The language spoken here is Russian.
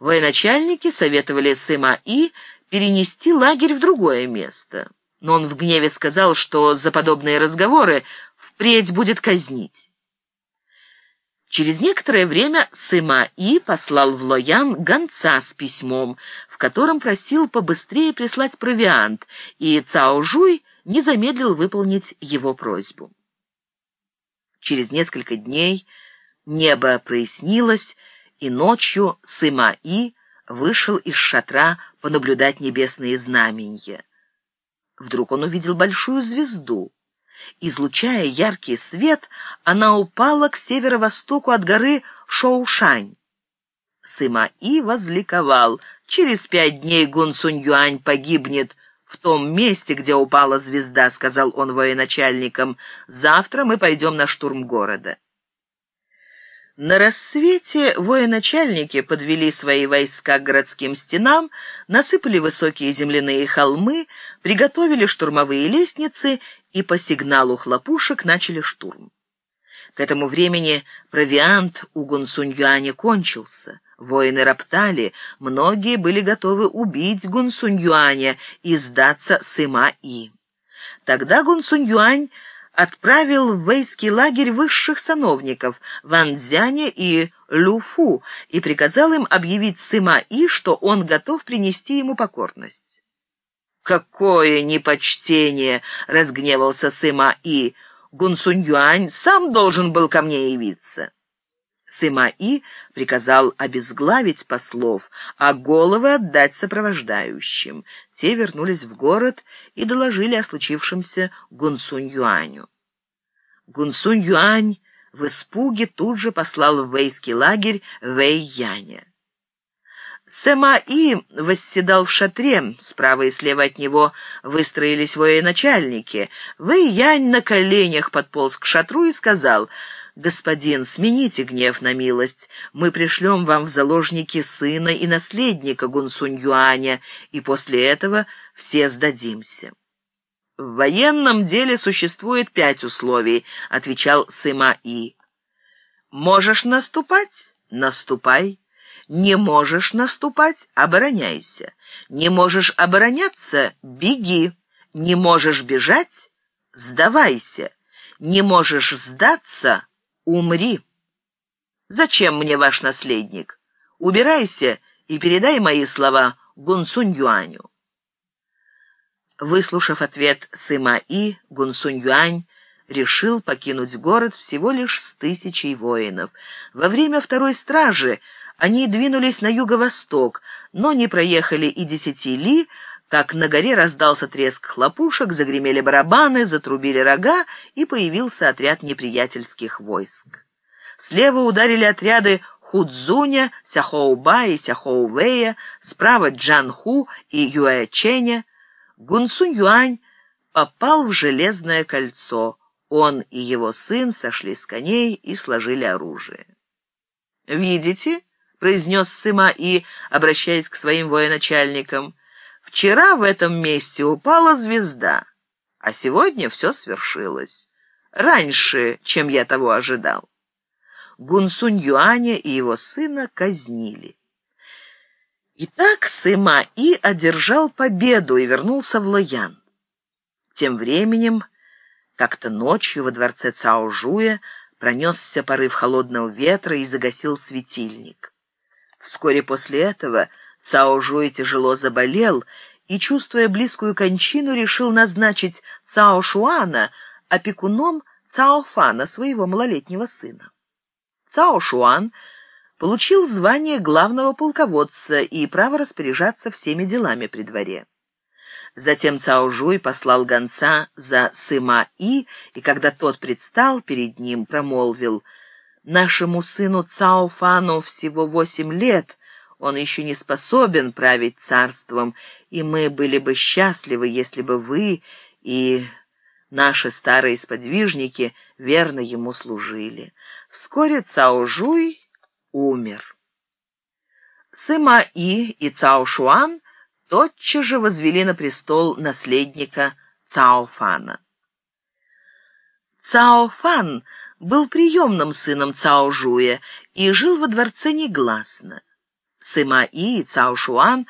Военачальники советовали Сыма И перенести лагерь в другое место. Но он в гневе сказал, что за подобные разговоры впредь будет казнить. Через некоторое время Сыма И послал в Лоян гонца с письмом, в котором просил побыстрее прислать провиант, и Цао Жуй не замедлил выполнить его просьбу. Через несколько дней небо прояснилось, и ночью Сыма-И вышел из шатра понаблюдать небесные знамения. Вдруг он увидел большую звезду. Излучая яркий свет, она упала к северо-востоку от горы Шоушань. Сыма-И возликовал. Через пять дней Гун Сунь-Юань погибнет в том месте, где упала звезда, сказал он военачальникам. Завтра мы пойдем на штурм города. На рассвете военачальники подвели свои войска к городским стенам, насыпали высокие земляные холмы, приготовили штурмовые лестницы и по сигналу хлопушек начали штурм. К этому времени провиант у Гунсуньюаня кончился. Воины роптали, многие были готовы убить Гунсуньюаня и сдаться Сыма-И. Тогда Гунсуньюань отправил в вейский лагерь высших сановников Ван Цзяня и Люфу и приказал им объявить Сыма-И, что он готов принести ему покорность. «Какое непочтение!» — разгневался Сыма-И. «Гунсунь-Юань сам должен был ко мне явиться». Сыма-И приказал обезглавить послов, а головы отдать сопровождающим. Те вернулись в город и доложили о случившемся Гунсунь-Юаню. Гунсунь-Юань в испуге тут же послал в вейский лагерь Вэй-Яня. Сэма-И восседал в шатре, справа и слева от него выстроились военачальники. Вэй-Янь на коленях подполз к шатру и сказал — «Господин, смените гнев на милость. Мы пришлем вам в заложники сына и наследника Гунсунь-Юаня, и после этого все сдадимся». «В военном деле существует пять условий», — отвечал Сыма-И. «Можешь наступать? Наступай. Не можешь наступать? Обороняйся. Не можешь обороняться? Беги. Не можешь бежать? Сдавайся. Не можешь сдаться? Умри. Зачем мне ваш наследник? Убирайся и передай мои слова Гунсунь Юаню. Выслушав ответ Сыма И, Гунсунь Юань решил покинуть город всего лишь с тысячей воинов. Во время второй стражи они двинулись на юго-восток, но не проехали и десяти ли, как на горе раздался треск хлопушек, загремели барабаны, затрубили рога, и появился отряд неприятельских войск. Слева ударили отряды Худзуня, Сяхоуба и Сяхоувея, справа Джанху и Юэченя. Гунсунь Юань попал в железное кольцо. Он и его сын сошли с коней и сложили оружие. «Видите?» — произнес Сыма и, обращаясь к своим военачальникам — Вчера в этом месте упала звезда, а сегодня все свершилось. Раньше, чем я того ожидал. Гунсунь Юаня и его сына казнили. Итак, Сыма И одержал победу и вернулся в Лоян. Тем временем, как-то ночью во дворце Цао-Жуя пронесся порыв холодного ветра и загасил светильник. Вскоре после этого Цао Жуй тяжело заболел и, чувствуя близкую кончину, решил назначить Цао Шуана опекуном Цао Фана, своего малолетнего сына. Цао Шуан получил звание главного полководца и право распоряжаться всеми делами при дворе. Затем Цао Жуй послал гонца за Сыма И, и когда тот предстал перед ним, промолвил «Нашему сыну Цао Фану всего восемь лет, он еще не способен править царством, и мы были бы счастливы, если бы вы и наши старые сподвижники верно ему служили. Вскоре Цао Жуй умер. Сыма И и Цао Шуан тотчас же возвели на престол наследника Цао Фана. Цао Фан был приемным сыном Цао Жуя и жил во дворце негласно. Сыма И и Цао Шуан